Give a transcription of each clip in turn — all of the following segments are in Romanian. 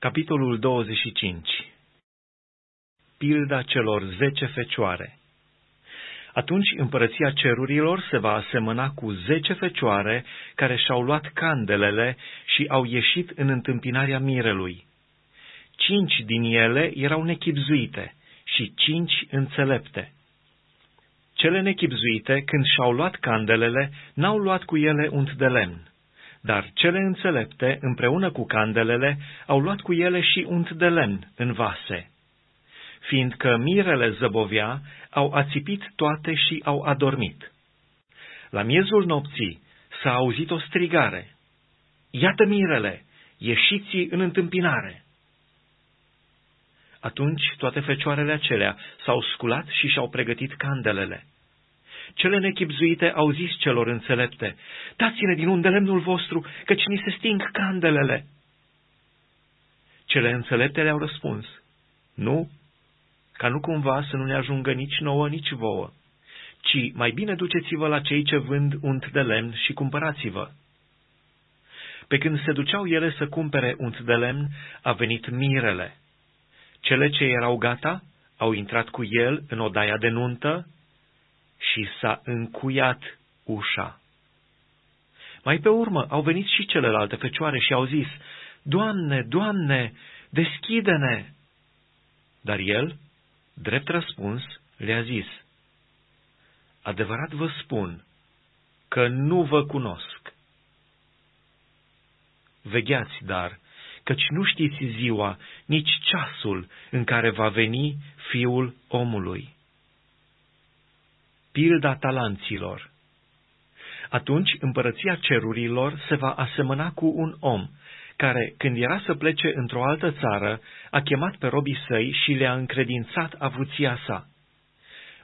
Capitolul 25 Pilda celor zece fecioare Atunci împărăția cerurilor se va asemăna cu zece fecioare care și-au luat candelele și au ieșit în întâmpinarea mirelui. Cinci din ele erau nechipzuite și cinci înțelepte. Cele nechipzuite, când și-au luat candelele, n-au luat cu ele unt de lemn dar cele înțelepte, împreună cu candelele, au luat cu ele și unt de lemn în vase. Fiindcă mirele zăbovea, au ațipit toate și au adormit. La miezul nopții s-a auzit o strigare. Iată mirele, ieșiți în întâmpinare! Atunci toate fecioarele acelea s-au sculat și și-au pregătit candelele. Cele nechipzuite au zis celor înțelepte, dați-ne din unde lemnul vostru, căci ni se sting candelele. Cele înțelepte le-au răspuns, nu, ca nu cumva să nu ne ajungă nici nouă, nici vouă, ci mai bine duceți-vă la cei ce vând unt de lemn și cumpărați-vă. Pe când se duceau ele să cumpere unt de lemn, a venit mirele. Cele ce erau gata au intrat cu el în odaia de nuntă și s-a încuiat ușa. Mai pe urmă au venit și celelalte fecioare și au zis, Doamne, Doamne, deschide-ne! Dar el, drept răspuns, le-a zis, Adevărat vă spun că nu vă cunosc. Vegheați, dar, căci nu știți ziua, nici ceasul în care va veni Fiul omului pilda talanților. Atunci împărăția cerurilor se va asemăna cu un om, care, când era să plece într-o altă țară, a chemat pe robii săi și le-a încredințat avuția sa.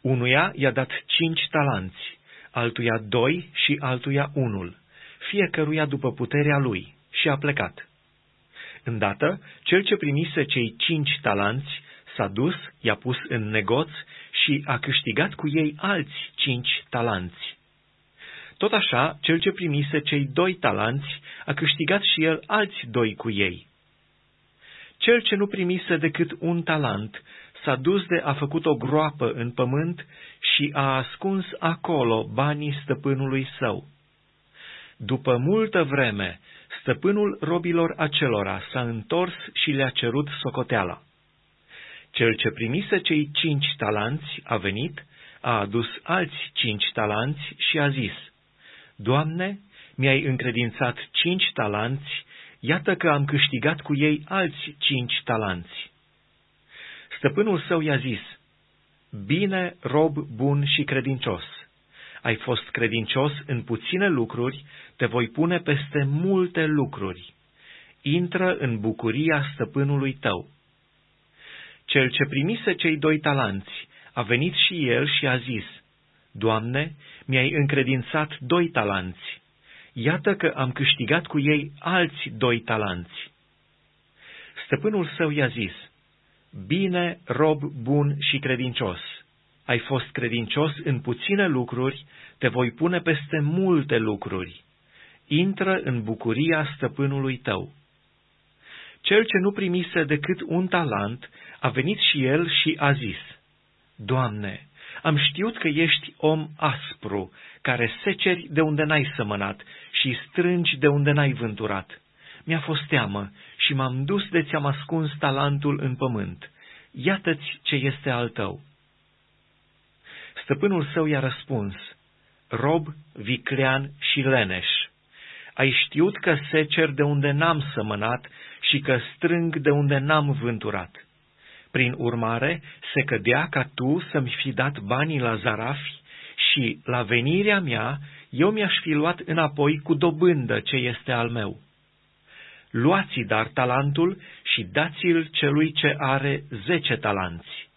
Unuia i-a dat cinci talanți, altuia doi și altuia unul, fiecăruia după puterea lui, și a plecat. Îndată, cel ce primise cei cinci talanți s-a dus, i-a pus în negoț și a câștigat cu ei alți cinci talanți. Tot așa, cel ce primise cei doi talanți a câștigat și el alți doi cu ei. Cel ce nu primise decât un talent s-a dus de a făcut o groapă în pământ și a ascuns acolo banii stăpânului său. După multă vreme, stăpânul robilor acelora s-a întors și le-a cerut socoteala. Cel ce primise cei cinci talanți a venit, a adus alți cinci talanți și a zis, Doamne, mi-ai încredințat cinci talanți, iată că am câștigat cu ei alți cinci talanți. Stăpânul său i-a zis, Bine, rob bun și credincios, ai fost credincios în puține lucruri, te voi pune peste multe lucruri. Intră în bucuria stăpânului tău. Cel ce primise cei doi talanți a venit și el și a zis, Doamne, mi-ai încredințat doi talanți. Iată că am câștigat cu ei alți doi talanți. Stăpânul său i-a zis, Bine, rob bun și credincios, ai fost credincios în puține lucruri, te voi pune peste multe lucruri. Intră în bucuria stăpânului tău. Cel ce nu primise decât un talent a venit și el și a zis, Doamne, am știut că ești om aspru, care seceri de unde n-ai sămănat și strângi de unde n-ai vânturat. Mi-a fost teamă și m-am dus de ți-am ascuns talentul în pământ. Iată-ți ce este al tău. Stăpânul său i-a răspuns, rob, viclean și leneș. Ai știut că secer de unde n-am sămănat și că strâng de unde n-am vânturat. Prin urmare, se cădea ca tu să-mi fi dat banii la zarafi și, la venirea mea, eu mi-aș fi luat înapoi cu dobândă ce este al meu. Luați dar talentul și dați-l celui ce are zece talanți,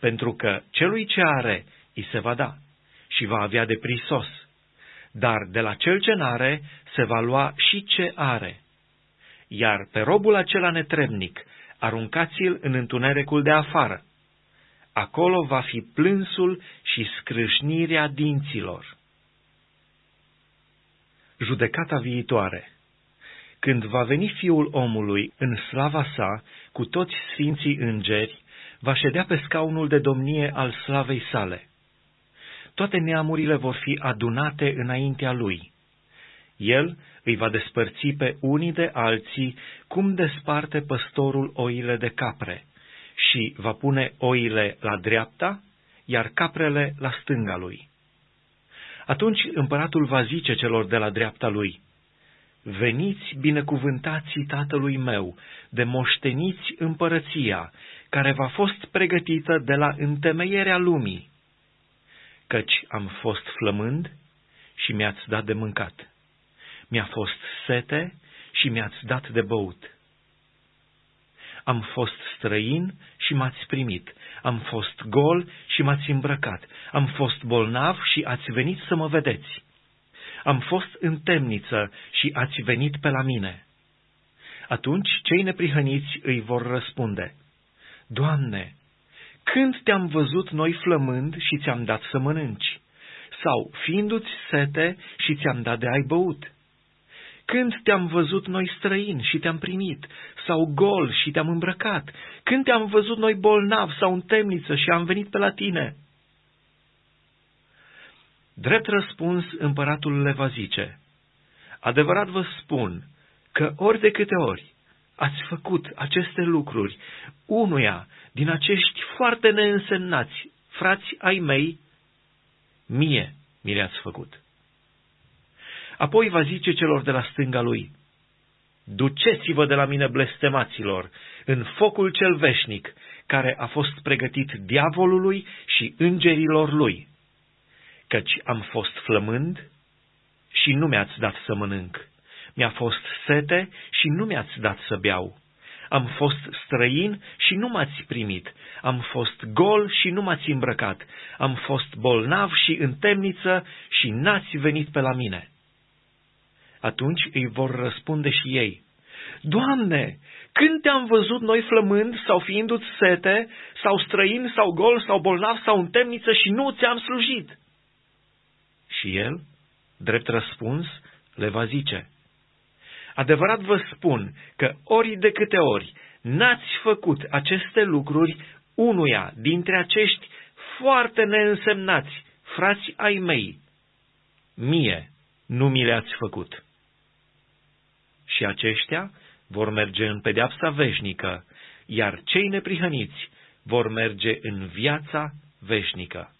pentru că celui ce are îi se va da și va avea de prisos, dar de la cel ce n-are se va lua și ce are. Iar pe robul acela netrebnic aruncați-l în întunericul de afară. Acolo va fi plânsul și scrâșnirea dinților. Judecata viitoare când va veni Fiul omului în slava sa, cu toți sfinții îngeri, va ședea pe scaunul de domnie al slavei sale. Toate neamurile vor fi adunate înaintea lui. El îi va despărți pe unii de alții, cum desparte păstorul oile de capre, și va pune oile la dreapta, iar caprele la stânga lui. Atunci împăratul va zice celor de la dreapta lui, Veniți binecuvântații tatălui meu, de moșteniți împărăția, care v-a fost pregătită de la întemeierea lumii, căci am fost flămând și mi-ați dat de mâncat. Mi-a fost sete și mi-ați dat de băut. Am fost străin și m-ați primit. Am fost gol și m-ați îmbrăcat. Am fost bolnav și ați venit să mă vedeți. Am fost în temniță și ați venit pe la mine. Atunci cei neprihăniți îi vor răspunde, Doamne, când te-am văzut noi flămând și ți-am dat să mănânci? Sau fiindu-ți sete și ți-am dat de ai băut? Când te-am văzut noi străini și te-am primit, sau gol și te-am îmbrăcat? Când te-am văzut noi bolnav sau în temniță și am venit pe la tine? Drept răspuns, împăratul le va zice, Adevărat vă spun că ori de câte ori ați făcut aceste lucruri unuia din acești foarte neînsemnați frați ai mei, mie mi le-ați făcut. Apoi va zice celor de la stânga lui, Duceți-vă de la mine, blestemaților, în focul cel veșnic, care a fost pregătit diavolului și îngerilor lui, căci am fost flămând și nu mi-ați dat să mănânc, mi-a fost sete și nu mi-ați dat să beau, am fost străin și nu m-ați primit, am fost gol și nu m-ați îmbrăcat, am fost bolnav și în temniță și n-ați venit pe la mine.” Atunci îi vor răspunde și ei, Doamne, când te-am văzut noi flămând sau fiindu-ți sete, sau străin, sau gol, sau bolnav, sau în temniță și nu ți-am slujit? Și el, drept răspuns, le va zice, Adevărat vă spun că ori de câte ori n-ați făcut aceste lucruri unuia dintre acești foarte neînsemnați, frați ai mei, mie nu mi le-ați făcut și aceștia vor merge în pedeapsa veșnică, iar cei neprihăniți vor merge în viața veșnică.